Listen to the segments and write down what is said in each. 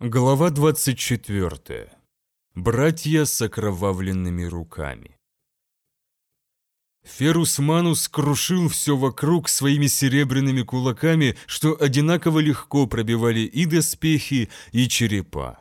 Глава 24. Братья с окровавленными руками. Ферус Манус крушил все вокруг своими серебряными кулаками, что одинаково легко пробивали и доспехи, и черепа.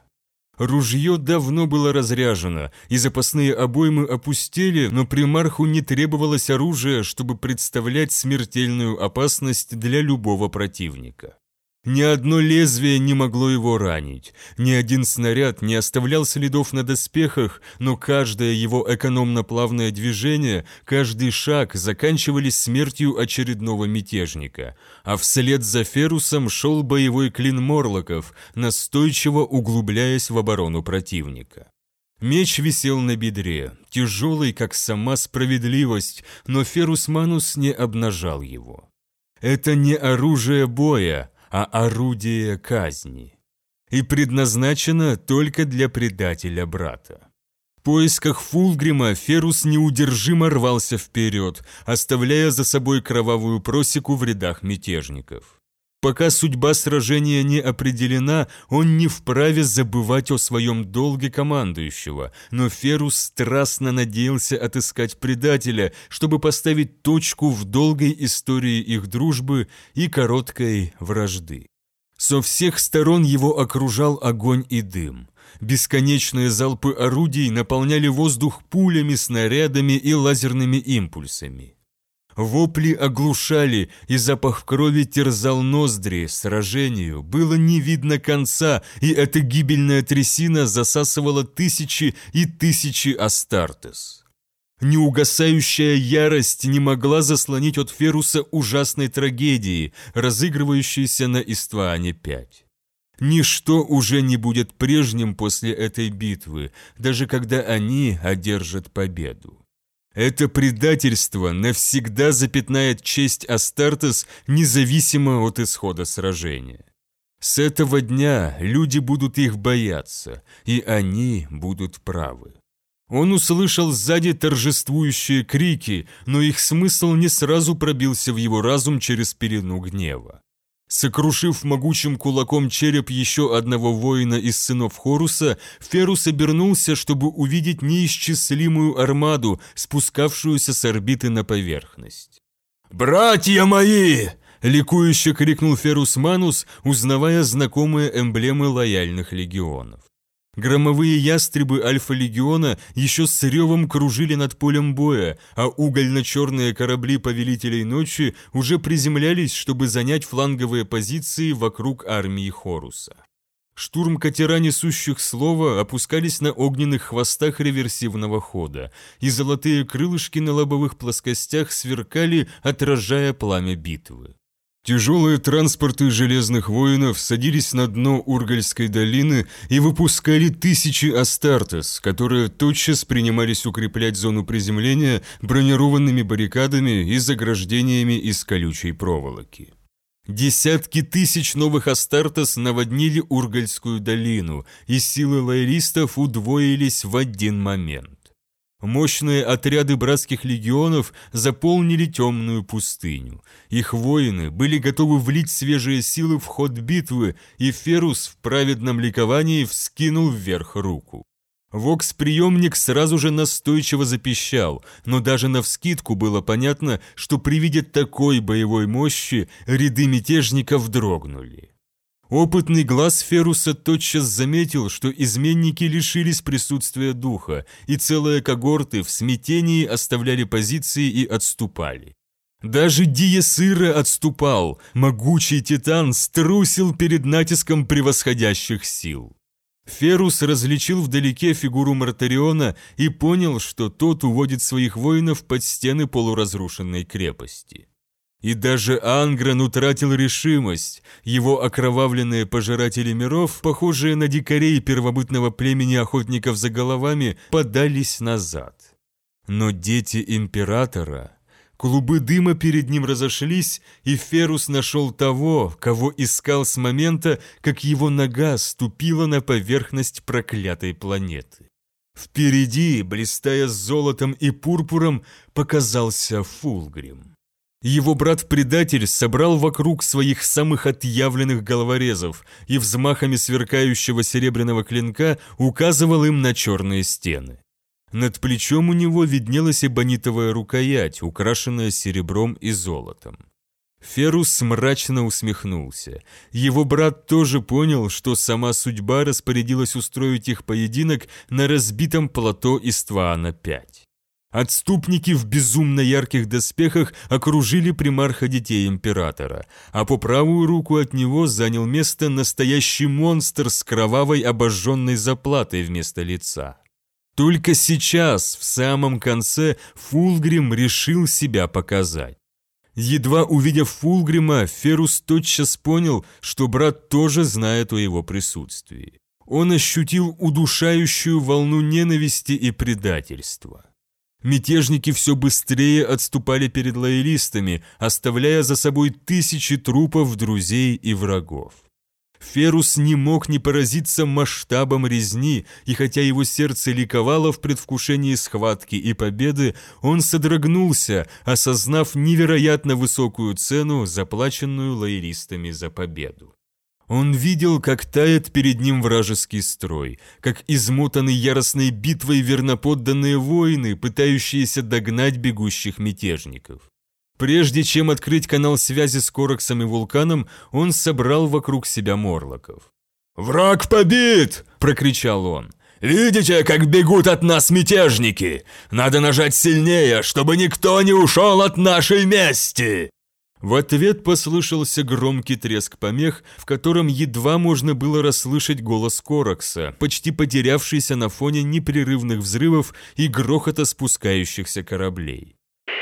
Ружье давно было разряжено, и запасные обоймы опустели, но примарху не требовалось оружия, чтобы представлять смертельную опасность для любого противника. Ни одно лезвие не могло его ранить, ни один снаряд не оставлял следов на доспехах, но каждое его экономно-плавное движение, каждый шаг заканчивались смертью очередного мятежника, а вслед за Ферусом шел боевой клин Морлоков, настойчиво углубляясь в оборону противника. Меч висел на бедре, тяжелый, как сама справедливость, но Ферус Манус не обнажал его. Это не оружие боя, а орудие казни. И предназначено только для предателя брата. В поисках Фулгрима Ферус неудержимо рвался вперед, оставляя за собой кровавую просеку в рядах мятежников. Пока судьба сражения не определена, он не вправе забывать о своем долге командующего, но Ферус страстно надеялся отыскать предателя, чтобы поставить точку в долгой истории их дружбы и короткой вражды. Со всех сторон его окружал огонь и дым. Бесконечные залпы орудий наполняли воздух пулями, снарядами и лазерными импульсами. Вопли оглушали, и запах крови терзал ноздри. Сражению было не видно конца, и эта гибельная трясина засасывала тысячи и тысячи Астартес. Неугасающая ярость не могла заслонить от Феруса ужасной трагедии, разыгрывающейся на Истване-5. Ничто уже не будет прежним после этой битвы, даже когда они одержат победу. Это предательство навсегда запятнает честь Астартес независимо от исхода сражения. С этого дня люди будут их бояться, и они будут правы. Он услышал сзади торжествующие крики, но их смысл не сразу пробился в его разум через перену гнева. Сокрушив могучим кулаком череп еще одного воина из сынов Хоруса, Ферус обернулся, чтобы увидеть неисчислимую армаду, спускавшуюся с орбиты на поверхность. «Братья мои!» — ликующе крикнул Ферус Манус, узнавая знакомые эмблемы лояльных легионов. Громовые ястребы Альфа-легиона еще с ревом кружили над полем боя, а угольно-черные корабли Повелителей Ночи уже приземлялись, чтобы занять фланговые позиции вокруг армии Хоруса. Штурм катера несущих слова опускались на огненных хвостах реверсивного хода, и золотые крылышки на лобовых плоскостях сверкали, отражая пламя битвы. Тяжелые транспорты железных воинов садились на дно Ургальской долины и выпускали тысячи Астартес, которые тотчас принимались укреплять зону приземления бронированными баррикадами и заграждениями из колючей проволоки. Десятки тысяч новых Астартес наводнили Ургальскую долину, и силы лоялистов удвоились в один момент. Мощные отряды братских легионов заполнили темную пустыню. Их воины были готовы влить свежие силы в ход битвы, и Ферус в праведном ликовании вскинул вверх руку. Вокс-приемник сразу же настойчиво запищал, но даже навскидку было понятно, что при виде такой боевой мощи ряды мятежников дрогнули. Опытный глаз Феруса тотчас заметил, что изменники лишились присутствия духа, и целые когорты в смятении оставляли позиции и отступали. Даже Диесыра отступал, могучий титан струсил перед натиском превосходящих сил. Ферус различил вдалеке фигуру Мартариона и понял, что тот уводит своих воинов под стены полуразрушенной крепости. И даже Ангрен утратил решимость. Его окровавленные пожиратели миров, похожие на дикарей первобытного племени охотников за головами, подались назад. Но дети императора... Клубы дыма перед ним разошлись, и Ферус нашел того, кого искал с момента, как его нога ступила на поверхность проклятой планеты. Впереди, блистая золотом и пурпуром, показался Фулгрим. Его брат-предатель собрал вокруг своих самых отъявленных головорезов и взмахами сверкающего серебряного клинка указывал им на черные стены. Над плечом у него виднелась эбонитовая рукоять, украшенная серебром и золотом. Ферус мрачно усмехнулся. Его брат тоже понял, что сама судьба распорядилась устроить их поединок на разбитом плато Истваана-5. Отступники в безумно ярких доспехах окружили примарха детей императора, а по правую руку от него занял место настоящий монстр с кровавой обожженной заплатой вместо лица. Только сейчас, в самом конце, Фулгрим решил себя показать. Едва увидев Фулгрима, Ферус тотчас понял, что брат тоже знает о его присутствии. Он ощутил удушающую волну ненависти и предательства. Мятежники все быстрее отступали перед лоялистами, оставляя за собой тысячи трупов друзей и врагов. Ферус не мог не поразиться масштабом резни, и хотя его сердце ликовало в предвкушении схватки и победы, он содрогнулся, осознав невероятно высокую цену, заплаченную лоялистами за победу. Он видел, как тает перед ним вражеский строй, как измотаны яростной битвой верноподданные воины, пытающиеся догнать бегущих мятежников. Прежде чем открыть канал связи с Короксом и Вулканом, он собрал вокруг себя морлоков. «Враг побит!» – прокричал он. «Видите, как бегут от нас мятежники? Надо нажать сильнее, чтобы никто не ушел от нашей мести!» В ответ послышался громкий треск помех, в котором едва можно было расслышать голос Корокса, почти потерявшийся на фоне непрерывных взрывов и грохота спускающихся кораблей.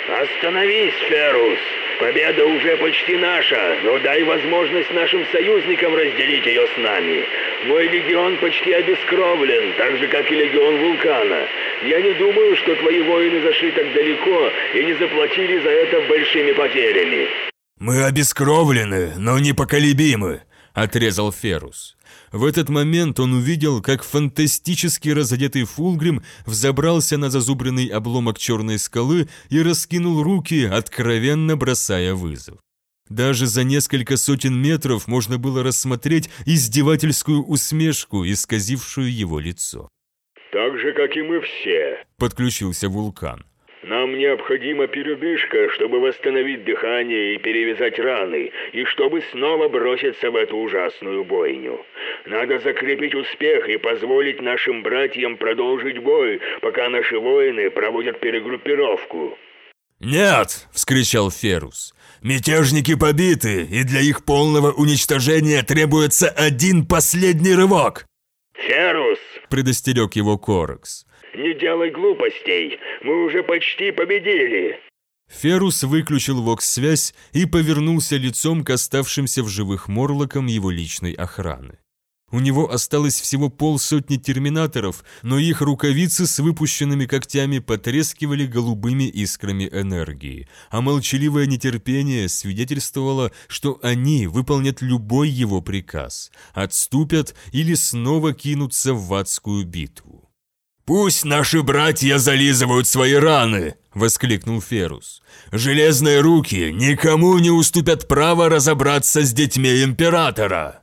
«Остановись, Ферус! Победа уже почти наша, но дай возможность нашим союзникам разделить ее с нами. Мой легион почти обескровлен, так же, как и легион Вулкана. Я не думаю, что твои воины зашли так далеко и не заплатили за это большими потерями». «Мы обескровлены, но непоколебимы», — отрезал Ферус. В этот момент он увидел, как фантастически разодетый Фулгрим взобрался на зазубренный обломок черной скалы и раскинул руки, откровенно бросая вызов. Даже за несколько сотен метров можно было рассмотреть издевательскую усмешку, исказившую его лицо. «Так же, как и мы все», — подключился вулкан. Нам необходима передышка, чтобы восстановить дыхание и перевязать раны, и чтобы снова броситься в эту ужасную бойню. Надо закрепить успех и позволить нашим братьям продолжить бой, пока наши воины проводят перегруппировку». «Нет!» — вскричал Ферус. «Мятежники побиты, и для их полного уничтожения требуется один последний рывок!» «Ферус!» — предостерег его Корекс. Не делай глупостей, мы уже почти победили!» Ферус выключил вокс-связь и повернулся лицом к оставшимся в живых морлокам его личной охраны. У него осталось всего полсотни терминаторов, но их рукавицы с выпущенными когтями потрескивали голубыми искрами энергии, а молчаливое нетерпение свидетельствовало, что они выполнят любой его приказ, отступят или снова кинутся в адскую битву. «Пусть наши братья зализывают свои раны!» — воскликнул Ферус. «Железные руки никому не уступят право разобраться с детьми Императора!»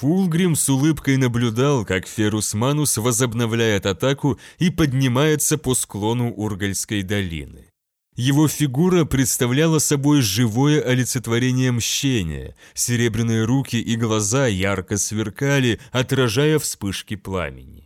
Фулгрим с улыбкой наблюдал, как Ферус Манус возобновляет атаку и поднимается по склону Ургальской долины. Его фигура представляла собой живое олицетворение мщения, серебряные руки и глаза ярко сверкали, отражая вспышки пламени.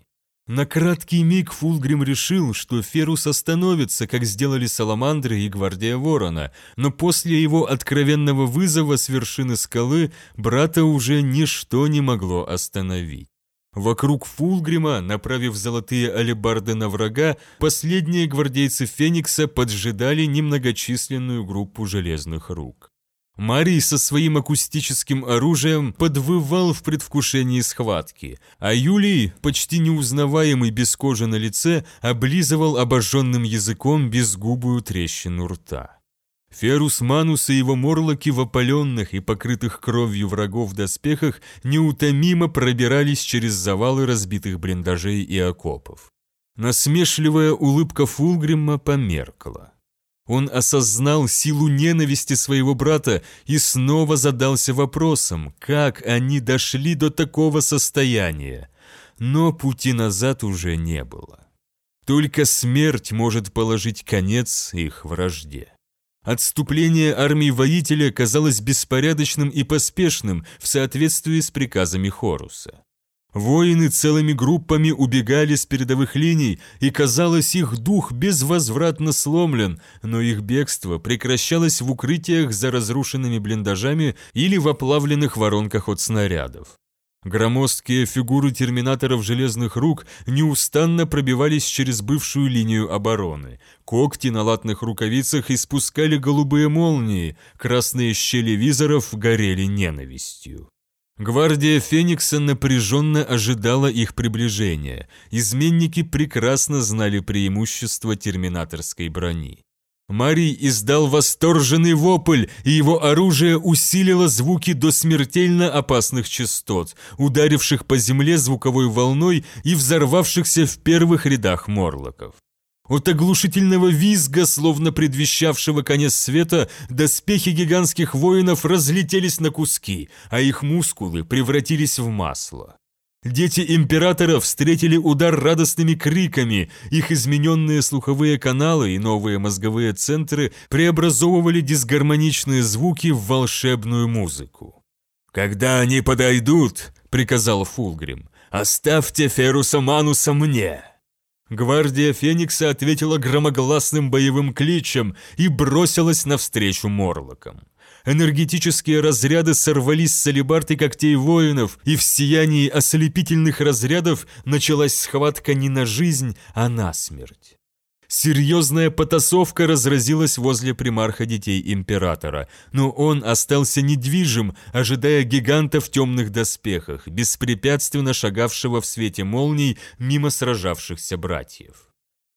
На краткий миг Фулгрим решил, что Ферус остановится, как сделали Саламандры и Гвардия Ворона, но после его откровенного вызова с вершины скалы брата уже ничто не могло остановить. Вокруг Фулгрима, направив золотые алебарды на врага, последние гвардейцы Феникса поджидали немногочисленную группу железных рук. Марий со своим акустическим оружием подвывал в предвкушении схватки, а Юлий, почти неузнаваемый без кожи на лице, облизывал обожженным языком безгубую трещину рта. Ферус Манус и его морлоки в опаленных и покрытых кровью врагов доспехах неутомимо пробирались через завалы разбитых блиндажей и окопов. Насмешливая улыбка Фулгрима померкла. Он осознал силу ненависти своего брата и снова задался вопросом, как они дошли до такого состояния. Но пути назад уже не было. Только смерть может положить конец их вражде. Отступление армии воителя казалось беспорядочным и поспешным в соответствии с приказами Хоруса. Воины целыми группами убегали с передовых линий, и, казалось, их дух безвозвратно сломлен, но их бегство прекращалось в укрытиях за разрушенными блиндажами или в оплавленных воронках от снарядов. Громоздкие фигуры терминаторов железных рук неустанно пробивались через бывшую линию обороны. Когти на латных рукавицах испускали голубые молнии, красные щели визоров горели ненавистью. Гвардия Феникса напряженно ожидала их приближения. Изменники прекрасно знали преимущество терминаторской брони. Марий издал восторженный вопль, и его оружие усилило звуки до смертельно опасных частот, ударивших по земле звуковой волной и взорвавшихся в первых рядах морлоков. От оглушительного визга, словно предвещавшего конец света, доспехи гигантских воинов разлетелись на куски, а их мускулы превратились в масло. Дети императора встретили удар радостными криками, их измененные слуховые каналы и новые мозговые центры преобразовывали дисгармоничные звуки в волшебную музыку. «Когда они подойдут», — приказал Фулгрим, — «оставьте Феруса Мануса мне». Гвардия Феникса ответила громогласным боевым кличем и бросилась навстречу Морлокам. Энергетические разряды сорвались с алебард когтей воинов, и в сиянии ослепительных разрядов началась схватка не на жизнь, а на смерть. Серьезная потасовка разразилась возле примарха детей императора, но он остался недвижим, ожидая гиганта в темных доспехах, беспрепятственно шагавшего в свете молний мимо сражавшихся братьев.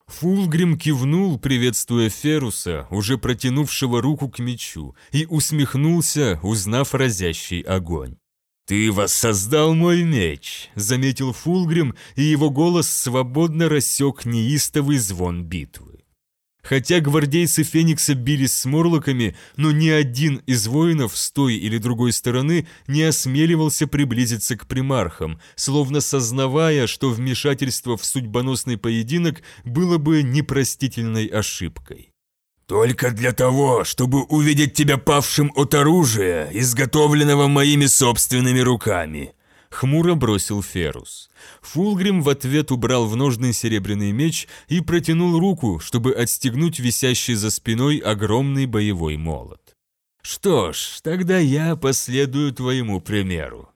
Фулгрим кивнул, приветствуя Феруса, уже протянувшего руку к мечу, и усмехнулся, узнав разящий огонь. «Ты воссоздал мой меч», — заметил Фулгрим, и его голос свободно рассек неистовый звон битвы. Хотя гвардейцы Феникса бились с морлоками, но ни один из воинов с той или другой стороны не осмеливался приблизиться к примархам, словно сознавая, что вмешательство в судьбоносный поединок было бы непростительной ошибкой. «Только для того, чтобы увидеть тебя павшим от оружия, изготовленного моими собственными руками», — хмуро бросил Ферус. Фулгрим в ответ убрал в ножный серебряный меч и протянул руку, чтобы отстегнуть висящий за спиной огромный боевой молот. «Что ж, тогда я последую твоему примеру».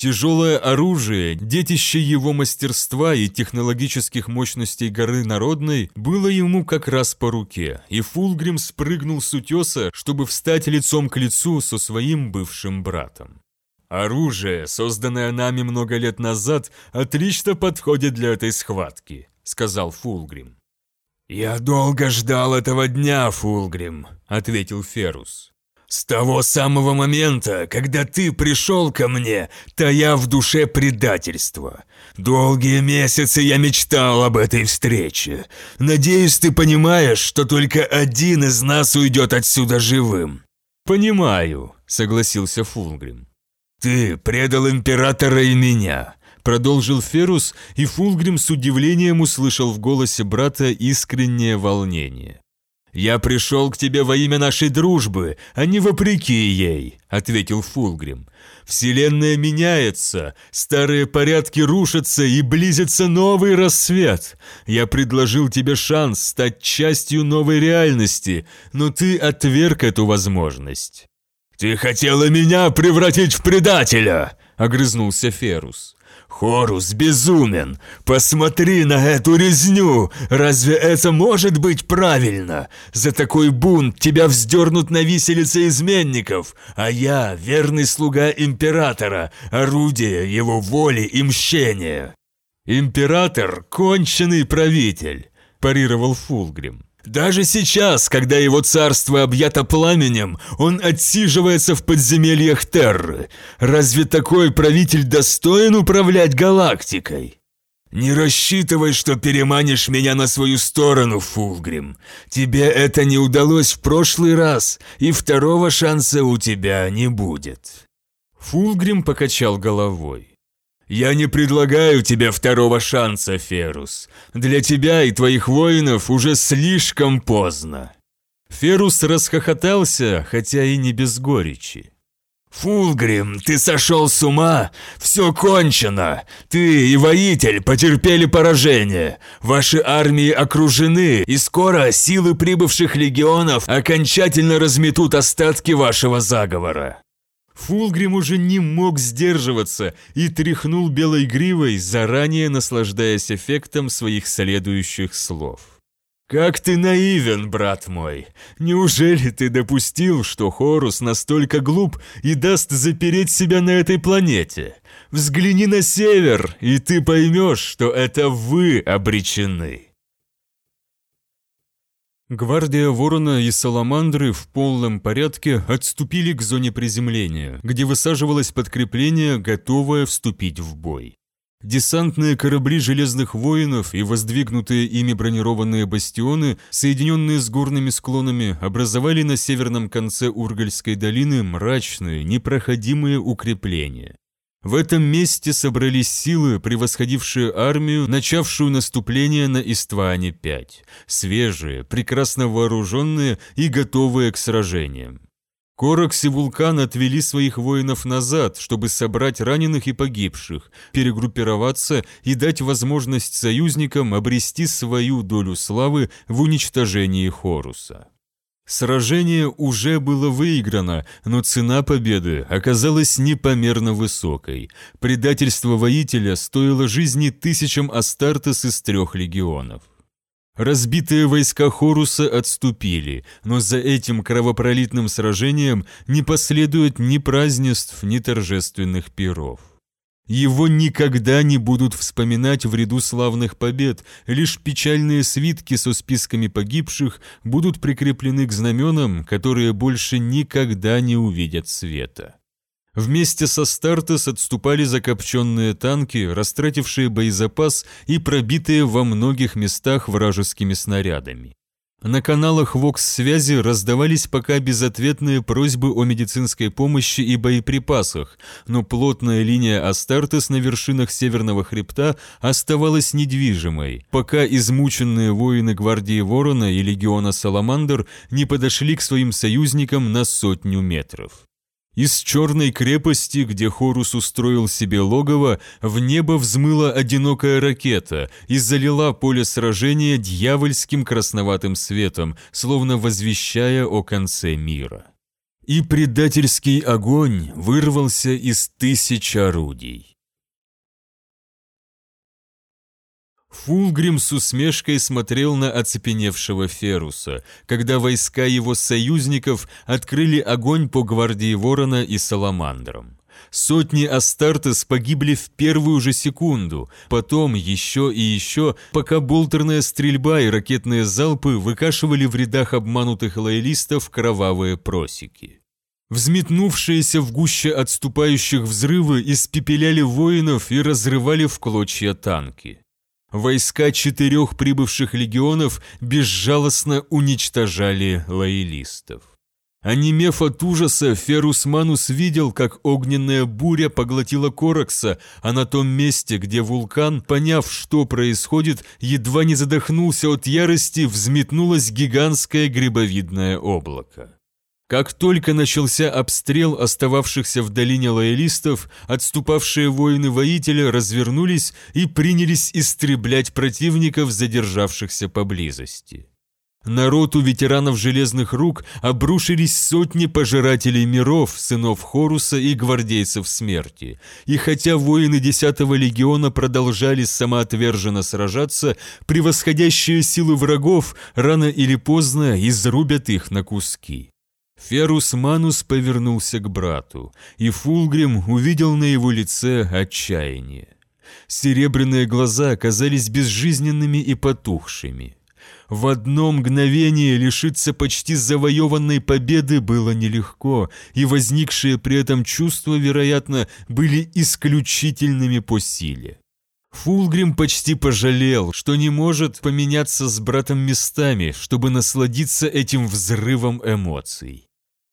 Тяжелое оружие, детище его мастерства и технологических мощностей горы Народной, было ему как раз по руке, и Фулгрим спрыгнул с утеса, чтобы встать лицом к лицу со своим бывшим братом. «Оружие, созданное нами много лет назад, отлично подходит для этой схватки», — сказал Фулгрим. «Я долго ждал этого дня, Фулгрим», — ответил Ферус. С того самого момента, когда ты пришел ко мне, тая в душе предательство. Долгие месяцы я мечтал об этой встрече. Надеюсь, ты понимаешь, что только один из нас уйдет отсюда живым». «Понимаю», — согласился Фулгрим. «Ты предал императора и меня», — продолжил Ферус, и Фулгрим с удивлением услышал в голосе брата искреннее волнение. «Я пришел к тебе во имя нашей дружбы, а не вопреки ей», — ответил Фулгрим. «Вселенная меняется, старые порядки рушатся и близится новый рассвет. Я предложил тебе шанс стать частью новой реальности, но ты отверг эту возможность». «Ты хотела меня превратить в предателя!» — огрызнулся Ферус. «Хорус безумен! Посмотри на эту резню! Разве это может быть правильно? За такой бунт тебя вздернут на виселице изменников, а я верный слуга императора, орудие его воли и мщения!» «Император – конченый правитель!» – парировал Фулгрим. Даже сейчас, когда его царство объято пламенем, он отсиживается в подземельях Терры. Разве такой правитель достоин управлять галактикой? «Не рассчитывай, что переманишь меня на свою сторону, Фулгрим. Тебе это не удалось в прошлый раз, и второго шанса у тебя не будет». Фулгрим покачал головой. «Я не предлагаю тебе второго шанса, Ферус. Для тебя и твоих воинов уже слишком поздно». Ферус расхохотался, хотя и не без горечи. «Фулгрим, ты сошел с ума? Все кончено! Ты и воитель потерпели поражение! Ваши армии окружены, и скоро силы прибывших легионов окончательно разметут остатки вашего заговора!» Фулгрим уже не мог сдерживаться и тряхнул белой гривой, заранее наслаждаясь эффектом своих следующих слов. «Как ты наивен, брат мой! Неужели ты допустил, что Хорус настолько глуп и даст запереть себя на этой планете? Взгляни на север, и ты поймешь, что это вы обречены!» Гвардия Ворона и Саламандры в полном порядке отступили к зоне приземления, где высаживалось подкрепление, готовое вступить в бой. Десантные корабли Железных Воинов и воздвигнутые ими бронированные бастионы, соединенные с горными склонами, образовали на северном конце Ургальской долины мрачные, непроходимые укрепления. В этом месте собрались силы, превосходившие армию, начавшую наступление на Истване-5, свежие, прекрасно вооруженные и готовые к сражениям. Коракс и Вулкан отвели своих воинов назад, чтобы собрать раненых и погибших, перегруппироваться и дать возможность союзникам обрести свою долю славы в уничтожении Хоруса. Сражение уже было выиграно, но цена победы оказалась непомерно высокой. Предательство воителя стоило жизни тысячам Астартес из трех легионов. Разбитые войска Хоруса отступили, но за этим кровопролитным сражением не последует ни празднеств, ни торжественных пиров. Его никогда не будут вспоминать в ряду славных побед, лишь печальные свитки со списками погибших будут прикреплены к знаменам, которые больше никогда не увидят света. Вместе со Стартес отступали закопченные танки, растратившие боезапас и пробитые во многих местах вражескими снарядами. На каналах ВОКС-связи раздавались пока безответные просьбы о медицинской помощи и боеприпасах, но плотная линия Астартес на вершинах Северного хребта оставалась недвижимой, пока измученные воины гвардии Ворона и легиона Саламандр не подошли к своим союзникам на сотню метров. Из черной крепости, где Хорус устроил себе логово, в небо взмыла одинокая ракета и залила поле сражения дьявольским красноватым светом, словно возвещая о конце мира. И предательский огонь вырвался из тысяч орудий. Фулгрим с усмешкой смотрел на оцепеневшего Феруса, когда войска его союзников открыли огонь по гвардии Ворона и Саламандрам. Сотни Астартес погибли в первую же секунду, потом еще и еще, пока болтерная стрельба и ракетные залпы выкашивали в рядах обманутых лоялистов кровавые просеки. Взметнувшиеся в гуще отступающих взрывы испепеляли воинов и разрывали в клочья танки. Войска четырех прибывших легионов безжалостно уничтожали лоялистов. Онемев от ужаса, Ферус Манус видел, как огненная буря поглотила Коракса, а на том месте, где вулкан, поняв, что происходит, едва не задохнулся от ярости, взметнулось гигантское грибовидное облако. Как только начался обстрел остававшихся в долине лоялистов, отступавшие воины-воителя развернулись и принялись истреблять противников, задержавшихся поблизости. Народ у ветеранов Железных Рук обрушились сотни пожирателей миров, сынов Хоруса и гвардейцев смерти. И хотя воины 10-го легиона продолжали самоотверженно сражаться, превосходящие силы врагов рано или поздно изрубят их на куски. Ферус Манус повернулся к брату, и Фулгрим увидел на его лице отчаяние. Серебряные глаза оказались безжизненными и потухшими. В одно мгновение лишиться почти завоеванной победы было нелегко, и возникшие при этом чувства, вероятно, были исключительными по силе. Фулгрим почти пожалел, что не может поменяться с братом местами, чтобы насладиться этим взрывом эмоций.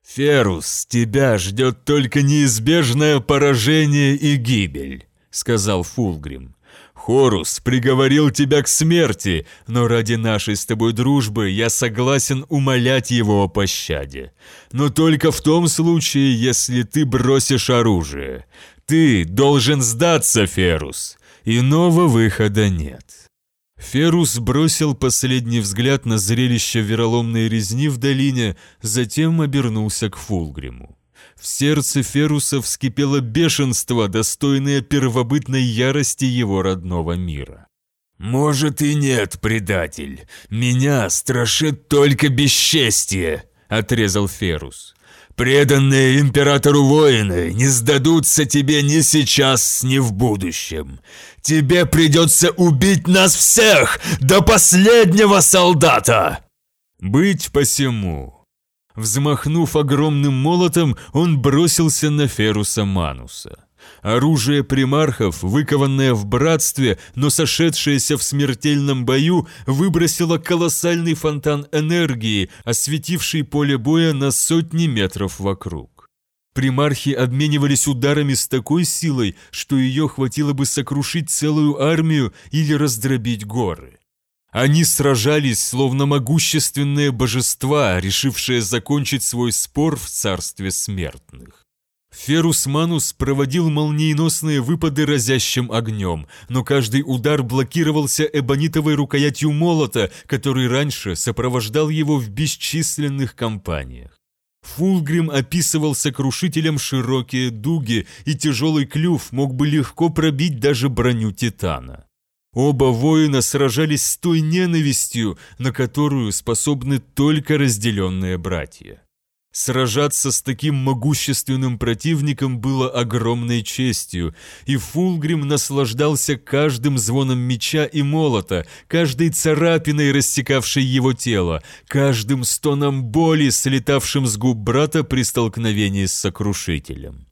«Ферус, тебя ждет только неизбежное поражение и гибель», — сказал Фулгрим. «Хорус приговорил тебя к смерти, но ради нашей с тобой дружбы я согласен умолять его о пощаде. Но только в том случае, если ты бросишь оружие. Ты должен сдаться, Ферус. Иного выхода нет». Ферус бросил последний взгляд на зрелище вероломной резни в долине, затем обернулся к Фулгриму. В сердце Феруса вскипело бешенство, достойное первобытной ярости его родного мира. «Может и нет, предатель. Меня страшит только бесчестие», — отрезал Ферус. Преданные императору воины не сдадутся тебе ни сейчас, ни в будущем. Тебе придется убить нас всех до последнего солдата!» «Быть посему!» Взмахнув огромным молотом, он бросился на Феруса Мануса. Оружие примархов, выкованное в братстве, но сошедшееся в смертельном бою, выбросило колоссальный фонтан энергии, осветивший поле боя на сотни метров вокруг. Примархи обменивались ударами с такой силой, что ее хватило бы сокрушить целую армию или раздробить горы. Они сражались, словно могущественные божества, решившие закончить свой спор в царстве смертных. Ферус Манус проводил молниеносные выпады разящим огнем, но каждый удар блокировался эбонитовой рукоятью молота, который раньше сопровождал его в бесчисленных компаниях. Фулгрим описывал сокрушителем широкие дуги, и тяжелый клюв мог бы легко пробить даже броню Титана. Оба воина сражались с той ненавистью, на которую способны только разделенные братья. Сражаться с таким могущественным противником было огромной честью, и Фулгрим наслаждался каждым звоном меча и молота, каждой царапиной, рассекавшей его тело, каждым стоном боли, слетавшим с губ брата при столкновении с сокрушителем.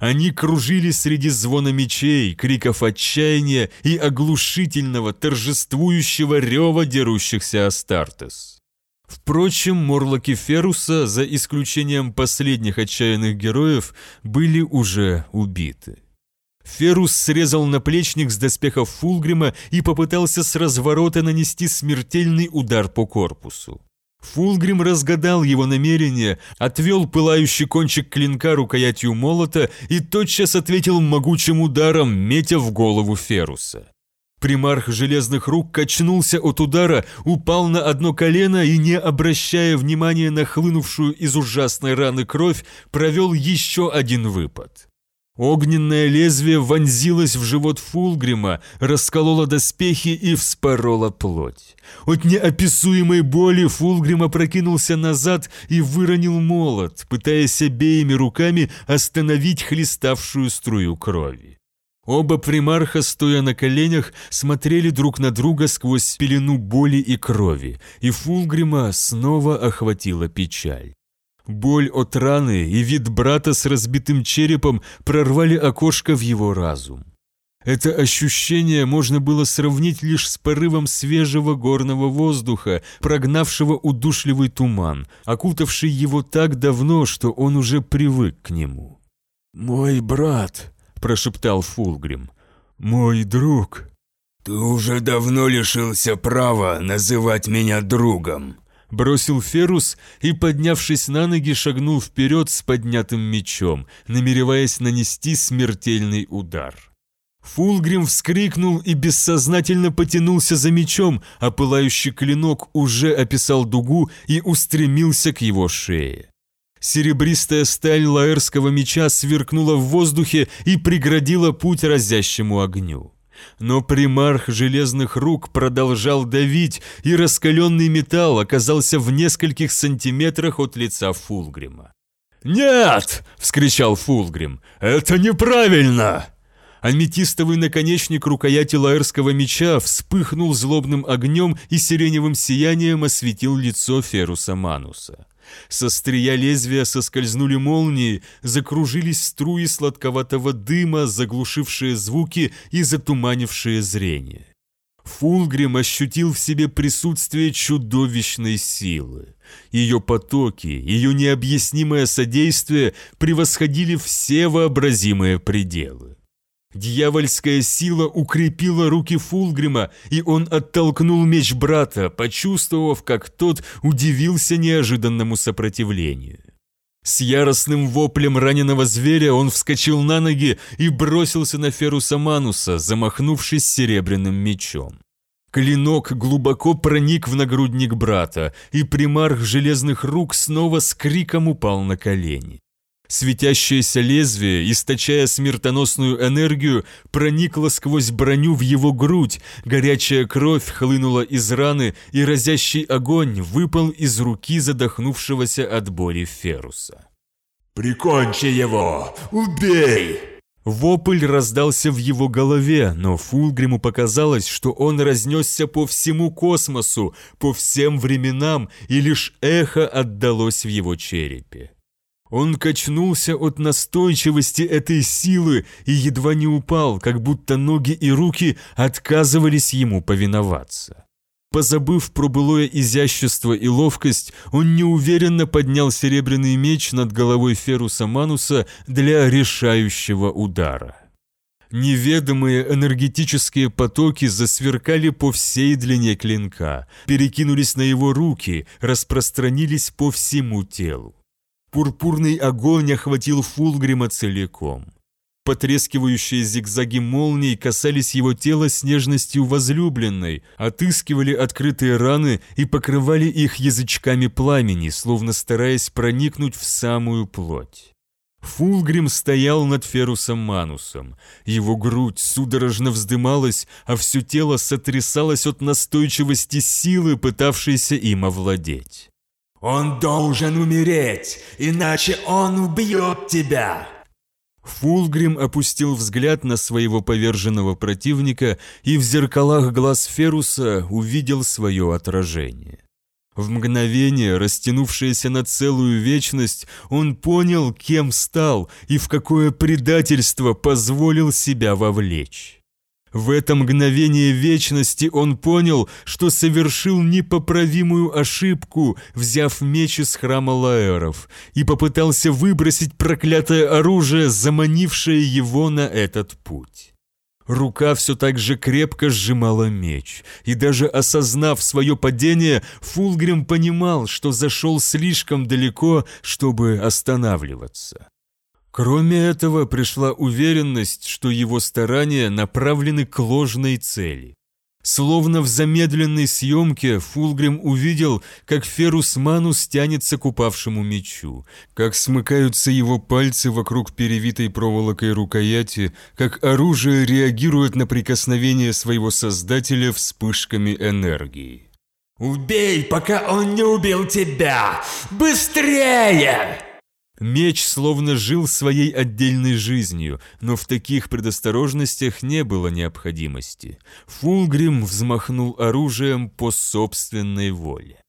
Они кружили среди звона мечей, криков отчаяния и оглушительного, торжествующего рева дерущихся Астартес. Впрочем, морлоки Феруса, за исключением последних отчаянных героев, были уже убиты. Ферус срезал наплечник с доспехов Фулгрима и попытался с разворота нанести смертельный удар по корпусу. Фулгрим разгадал его намерение, отвел пылающий кончик клинка рукоятью молота и тотчас ответил могучим ударом, метя в голову Феруса. Примарх железных рук качнулся от удара, упал на одно колено и, не обращая внимания на хлынувшую из ужасной раны кровь, провел еще один выпад. Огненное лезвие вонзилось в живот Фулгрима, раскололо доспехи и вспороло плоть. От неописуемой боли Фулгрим опрокинулся назад и выронил молот, пытаясь обеими руками остановить хлеставшую струю крови. Оба примарха, стоя на коленях, смотрели друг на друга сквозь пелену боли и крови, и Фулгрима снова охватила печаль. Боль от раны и вид брата с разбитым черепом прорвали окошко в его разум. Это ощущение можно было сравнить лишь с порывом свежего горного воздуха, прогнавшего удушливый туман, окутавший его так давно, что он уже привык к нему. «Мой брат», прошептал Фулгрим. «Мой друг». «Ты уже давно лишился права называть меня другом», бросил Ферус и, поднявшись на ноги, шагнул вперед с поднятым мечом, намереваясь нанести смертельный удар. Фулгрим вскрикнул и бессознательно потянулся за мечом, а пылающий клинок уже описал дугу и устремился к его шее. Серебристая сталь лаэрского меча сверкнула в воздухе и преградила путь разящему огню. Но примарх железных рук продолжал давить, и раскаленный металл оказался в нескольких сантиметрах от лица Фулгрима. «Нет!» – вскричал Фулгрим. «Это неправильно!» Аметистовый наконечник рукояти лаэрского меча вспыхнул злобным огнем и сиреневым сиянием осветил лицо Феруса Мануса. Со стрия лезвия соскользнули молнии, закружились струи сладковатого дыма, заглушившие звуки и затуманившие зрение. Фулгрим ощутил в себе присутствие чудовищной силы. Ее потоки, ее необъяснимое содействие превосходили все вообразимые пределы. Дьявольская сила укрепила руки Фулгрима, и он оттолкнул меч брата, почувствовав, как тот удивился неожиданному сопротивлению. С яростным воплем раненого зверя он вскочил на ноги и бросился на Феруса Мануса, замахнувшись серебряным мечом. Клинок глубоко проник в нагрудник брата, и примарх железных рук снова с криком упал на колени. Светящееся лезвие, источая смертоносную энергию, проникло сквозь броню в его грудь, горячая кровь хлынула из раны, и разящий огонь выпал из руки задохнувшегося от боли Феруса. «Прикончи его! Убей!» Вопль раздался в его голове, но Фулгриму показалось, что он разнесся по всему космосу, по всем временам, и лишь эхо отдалось в его черепе. Он качнулся от настойчивости этой силы и едва не упал, как будто ноги и руки отказывались ему повиноваться. Позабыв про былое изящество и ловкость, он неуверенно поднял серебряный меч над головой Феруса Мануса для решающего удара. Неведомые энергетические потоки засверкали по всей длине клинка, перекинулись на его руки, распространились по всему телу. Пурпурный огонь охватил Фулгрима целиком. Потрескивающие зигзаги молний касались его тела с нежностью возлюбленной, отыскивали открытые раны и покрывали их язычками пламени, словно стараясь проникнуть в самую плоть. Фулгрим стоял над Ферусом Манусом. Его грудь судорожно вздымалась, а все тело сотрясалось от настойчивости силы, пытавшейся им овладеть. «Он должен умереть, иначе он убьет тебя!» Фулгрим опустил взгляд на своего поверженного противника и в зеркалах глаз Феруса увидел свое отражение. В мгновение, растянувшееся на целую вечность, он понял, кем стал и в какое предательство позволил себя вовлечь. В это мгновение вечности он понял, что совершил непоправимую ошибку, взяв меч из храма Лаэров, и попытался выбросить проклятое оружие, заманившее его на этот путь. Рука все так же крепко сжимала меч, и даже осознав свое падение, Фулгрим понимал, что зашел слишком далеко, чтобы останавливаться. Кроме этого, пришла уверенность, что его старания направлены к ложной цели. Словно в замедленной съемке Фулгрим увидел, как Ферус Манус тянется к упавшему мечу, как смыкаются его пальцы вокруг перевитой проволокой рукояти, как оружие реагирует на прикосновение своего создателя вспышками энергии. «Убей, пока он не убил тебя! Быстрее!» Меч словно жил своей отдельной жизнью, но в таких предосторожностях не было необходимости. Фулгрим взмахнул оружием по собственной воле.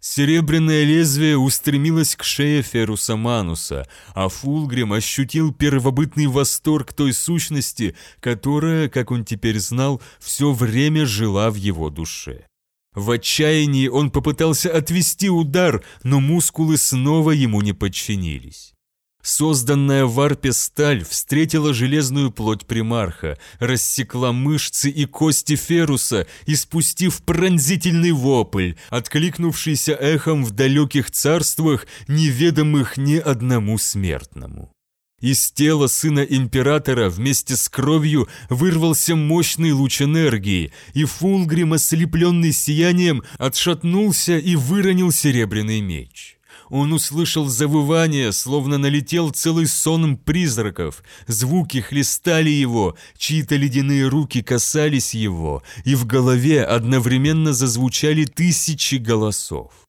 Серебряное лезвие устремилось к шее Феруса Мануса, а Фулгрим ощутил первобытный восторг той сущности, которая, как он теперь знал, все время жила в его душе. В отчаянии он попытался отвести удар, но мускулы снова ему не подчинились. Созданная в арпе сталь встретила железную плоть примарха, рассекла мышцы и кости Феруса, испустив пронзительный вопль, откликнувшийся эхом в далеких царствах, неведомых ни одному смертному. Из тела сына императора вместе с кровью вырвался мощный луч энергии, и Фулгрим, ослепленный сиянием, отшатнулся и выронил серебряный меч. Он услышал завывание, словно налетел целый сон призраков. Звуки хлестали его, чьи-то ледяные руки касались его, и в голове одновременно зазвучали тысячи голосов.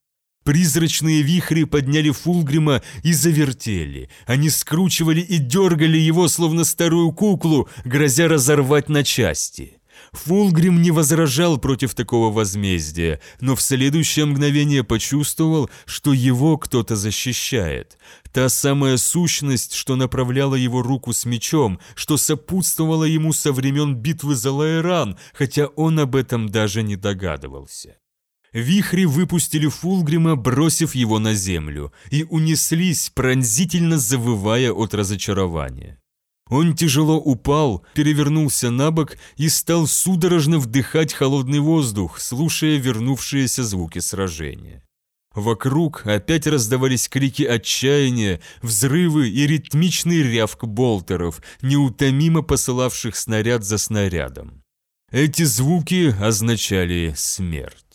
Призрачные вихри подняли Фулгрима и завертели. Они скручивали и дергали его, словно старую куклу, грозя разорвать на части. Фулгрим не возражал против такого возмездия, но в следующее мгновение почувствовал, что его кто-то защищает. Та самая сущность, что направляла его руку с мечом, что сопутствовала ему со времен битвы за Лаэран, хотя он об этом даже не догадывался. Вихри выпустили Фулгрима, бросив его на землю, и унеслись, пронзительно завывая от разочарования. Он тяжело упал, перевернулся на бок и стал судорожно вдыхать холодный воздух, слушая вернувшиеся звуки сражения. Вокруг опять раздавались крики отчаяния, взрывы и ритмичный рявк болтеров, неутомимо посылавших снаряд за снарядом. Эти звуки означали смерть.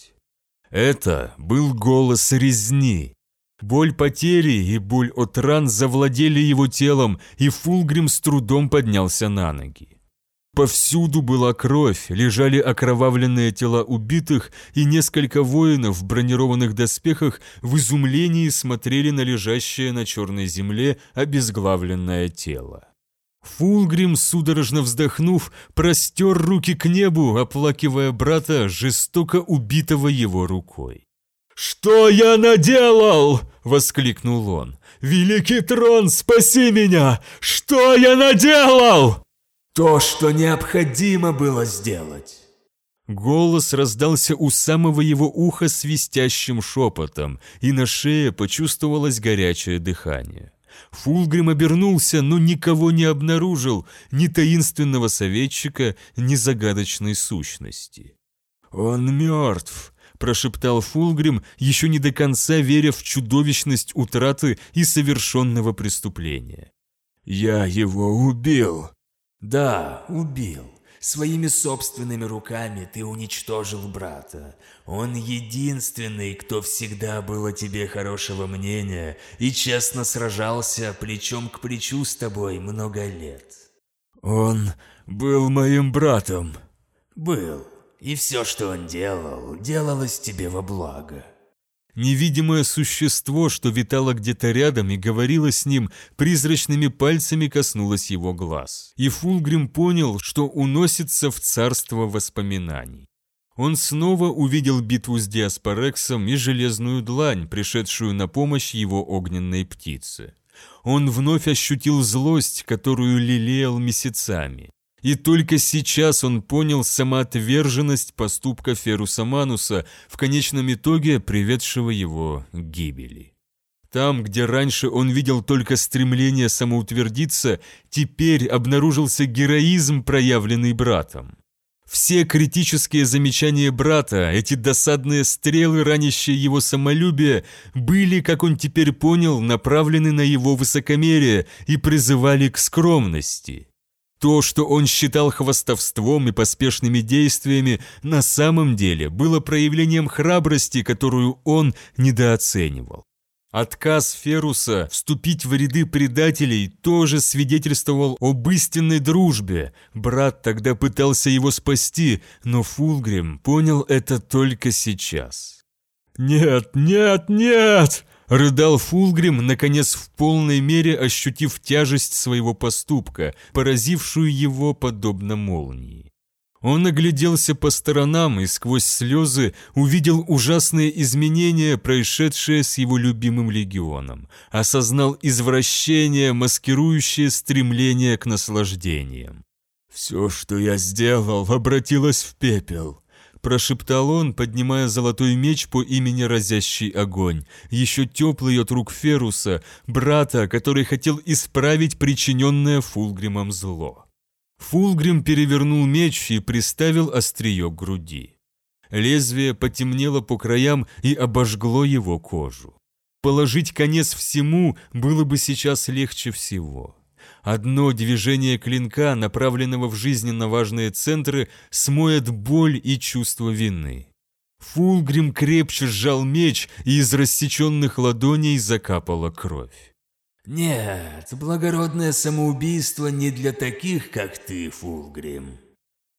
Это был голос резни, Боль потери и боль от ран завладели его телом, и Фулгрим с трудом поднялся на ноги. Повсюду была кровь, лежали окровавленные тела убитых, и несколько воинов в бронированных доспехах в изумлении смотрели на лежащее на черной земле обезглавленное тело. Фулгрим, судорожно вздохнув, простер руки к небу, оплакивая брата, жестоко убитого его рукой. «Что я наделал?» — воскликнул он. «Великий трон, спаси меня! Что я наделал?» «То, что необходимо было сделать». Голос раздался у самого его уха свистящим шепотом, и на шее почувствовалось горячее дыхание. Фулгрим обернулся, но никого не обнаружил, ни таинственного советчика, ни загадочной сущности. «Он мертв», прошептал Фулгрим, еще не до конца веря в чудовищность утраты и совершенного преступления. «Я его убил!» «Да, убил. Своими собственными руками ты уничтожил брата. Он единственный, кто всегда был о тебе хорошего мнения и честно сражался плечом к плечу с тобой много лет». «Он был моим братом». «Был и все, что он делал, делалось тебе во благо». Невидимое существо, что витало где-то рядом и говорило с ним, призрачными пальцами коснулось его глаз. И Фулгрим понял, что уносится в царство воспоминаний. Он снова увидел битву с Диаспорексом и железную длань, пришедшую на помощь его огненной птице. Он вновь ощутил злость, которую лелеял месяцами. И только сейчас он понял самоотверженность поступка Феруса Мануса, в конечном итоге приведшего его к гибели. Там, где раньше он видел только стремление самоутвердиться, теперь обнаружился героизм, проявленный братом. Все критические замечания брата, эти досадные стрелы, ранящие его самолюбие, были, как он теперь понял, направлены на его высокомерие и призывали к скромности. То, что он считал хвастовством и поспешными действиями, на самом деле было проявлением храбрости, которую он недооценивал. Отказ Феруса вступить в ряды предателей тоже свидетельствовал об истинной дружбе. Брат тогда пытался его спасти, но Фулгрим понял это только сейчас. «Нет, нет, нет!» Рыдал Фулгрим, наконец в полной мере ощутив тяжесть своего поступка, поразившую его подобно молнии. Он огляделся по сторонам и сквозь слезы увидел ужасные изменения, происшедшие с его любимым легионом, осознал извращение, маскирующее стремление к наслаждениям. «Все, что я сделал, обратилось в пепел», прошептал он, поднимая золотой меч по имени Разящий Огонь, еще теплый от рук Феруса, брата, который хотел исправить причиненное Фулгримом зло. Фулгрим перевернул меч и приставил острие к груди. Лезвие потемнело по краям и обожгло его кожу. Положить конец всему было бы сейчас легче всего. Одно движение клинка, направленного в жизненно важные центры, смоет боль и чувство вины. Фулгрим крепче сжал меч, и из рассеченных ладоней закапала кровь. «Нет, благородное самоубийство не для таких, как ты, Фулгрим».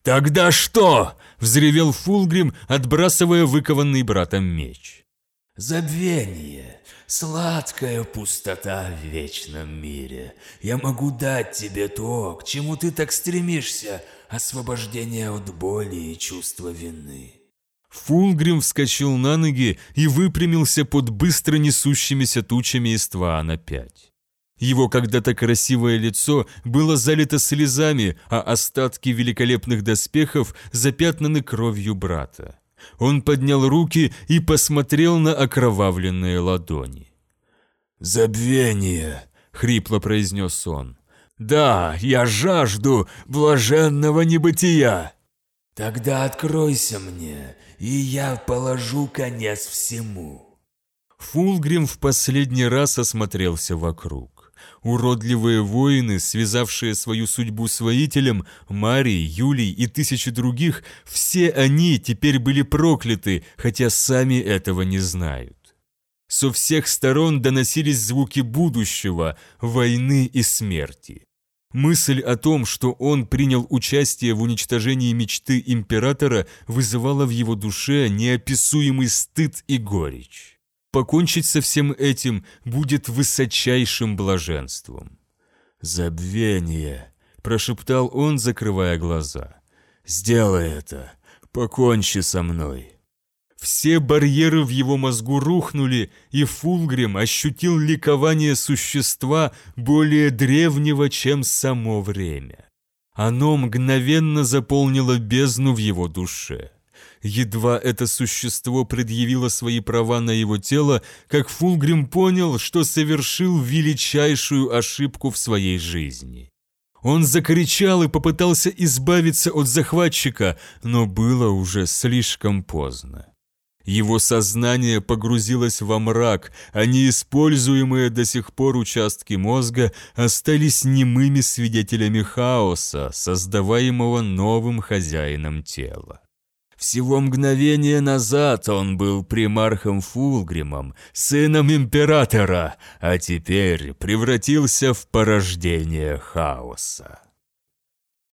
«Тогда что?» – взревел Фулгрим, отбрасывая выкованный братом меч. «Забвение. Сладкая пустота в вечном мире. Я могу дать тебе то, к чему ты так стремишься, освобождение от боли и чувства вины. Фулгрим вскочил на ноги и выпрямился под быстро несущимися тучами из Тваана 5. Его когда-то красивое лицо было залито слезами, а остатки великолепных доспехов запятнаны кровью брата. Он поднял руки и посмотрел на окровавленные ладони. «Забвение!» — хрипло произнес он. «Да, я жажду блаженного небытия!» «Тогда откройся мне, и я положу конец всему». Фулгрим в последний раз осмотрелся вокруг. Уродливые воины, связавшие свою судьбу с воителем, Марий, Юлий и тысячи других, все они теперь были прокляты, хотя сами этого не знают. Со всех сторон доносились звуки будущего, войны и смерти. Мысль о том, что он принял участие в уничтожении мечты императора, вызывала в его душе неописуемый стыд и горечь. Покончить со всем этим будет высочайшим блаженством. «Забвение», – прошептал он, закрывая глаза. «Сделай это, покончи со мной». Все барьеры в его мозгу рухнули, и Фулгрим ощутил ликование существа более древнего, чем само время. Оно мгновенно заполнило бездну в его душе. Едва это существо предъявило свои права на его тело, как Фулгрим понял, что совершил величайшую ошибку в своей жизни. Он закричал и попытался избавиться от захватчика, но было уже слишком поздно. Его сознание погрузилось во мрак, а неиспользуемые до сих пор участки мозга остались немыми свидетелями хаоса, создаваемого новым хозяином тела. Всего мгновение назад он был примархом Фулгримом, сыном императора, а теперь превратился в порождение хаоса.